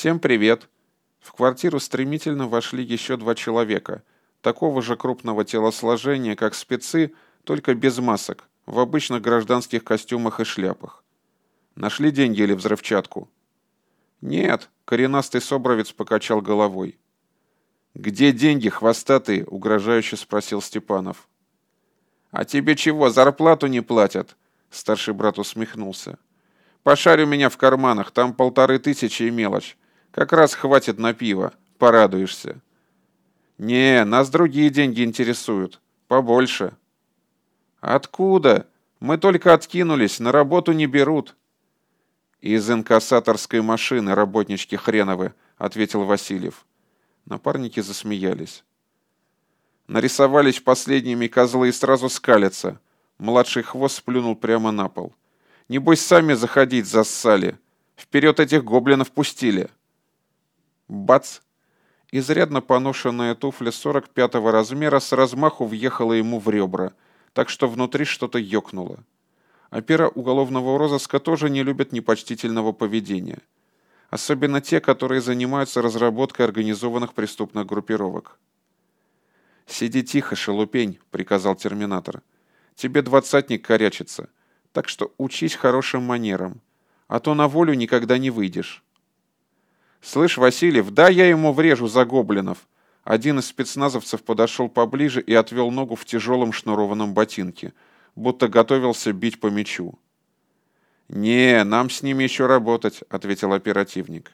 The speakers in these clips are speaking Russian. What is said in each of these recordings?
«Всем привет!» В квартиру стремительно вошли еще два человека, такого же крупного телосложения, как спецы, только без масок, в обычных гражданских костюмах и шляпах. Нашли деньги или взрывчатку? Нет, коренастый собровец покачал головой. «Где деньги, хвостатые?» — угрожающе спросил Степанов. «А тебе чего, зарплату не платят?» — старший брат усмехнулся. «Пошарь у меня в карманах, там полторы тысячи и мелочь. Как раз хватит на пиво, порадуешься». «Не, нас другие деньги интересуют. Побольше». «Откуда? Мы только откинулись, на работу не берут». «Из инкассаторской машины, работнички хреновы», — ответил Васильев. Напарники засмеялись. Нарисовались последними козлы и сразу скалятся. Младший хвост сплюнул прямо на пол. Небось, сами заходить зассали. Вперед этих гоблинов пустили. Бац! Изрядно поношенная туфля 45-го размера с размаху въехала ему в ребра, так что внутри что-то ёкнуло. Опера уголовного розыска тоже не любят непочтительного поведения. Особенно те, которые занимаются разработкой организованных преступных группировок. «Сиди тихо, шелупень», — приказал терминатор. «Тебе двадцатник корячится, так что учись хорошим манерам, а то на волю никогда не выйдешь». «Слышь, Васильев, да я ему врежу за гоблинов!» Один из спецназовцев подошел поближе и отвел ногу в тяжелом шнурованном ботинке, будто готовился бить по мячу. «Не, нам с ними еще работать», — ответил оперативник.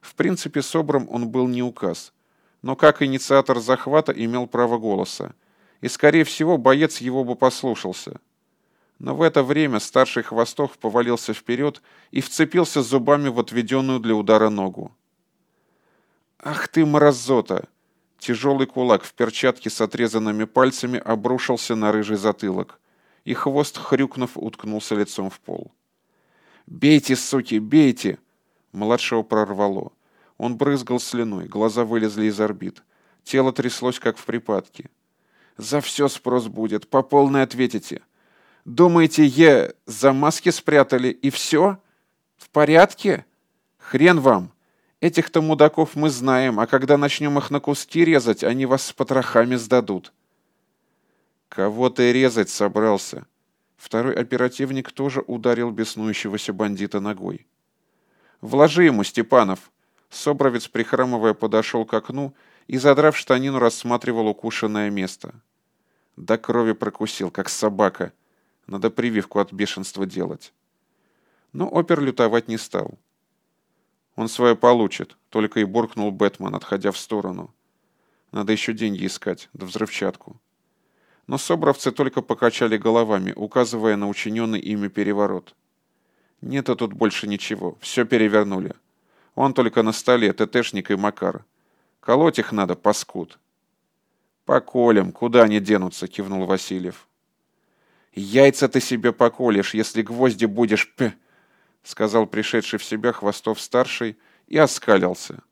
В принципе, собром он был не указ, но как инициатор захвата имел право голоса, и, скорее всего, боец его бы послушался. Но в это время старший Хвостов повалился вперед и вцепился зубами в отведенную для удара ногу. «Ах ты, мразота!» Тяжелый кулак в перчатке с отрезанными пальцами обрушился на рыжий затылок, и хвост, хрюкнув, уткнулся лицом в пол. «Бейте, суки, бейте!» Младшего прорвало. Он брызгал слюной, глаза вылезли из орбит. Тело тряслось, как в припадке. «За все спрос будет, по полной ответите!» Думаете, е за маски спрятали и все? В порядке? Хрен вам. Этих-то мудаков мы знаем, а когда начнем их на куски резать, они вас с потрохами сдадут. Кого ты резать собрался? Второй оперативник тоже ударил беснующегося бандита ногой. «Вложи ему, Степанов!» Собровец, прихрамывая, подошел к окну и, задрав штанину, рассматривал укушенное место. До крови прокусил, как собака — надо прививку от бешенства делать. Но опер лютовать не стал. Он свое получит, только и буркнул Бэтмен, отходя в сторону. Надо еще деньги искать, да взрывчатку. Но собравцы только покачали головами, указывая на учиненный ими переворот. Нет-то тут больше ничего, все перевернули. Он только на столе, ТТшник и Макар. Колоть их надо, паскуд. «По колям, куда они денутся?» — кивнул Васильев. «Яйца ты себе поколешь, если гвозди будешь п...» — сказал пришедший в себя Хвостов-старший и оскалился.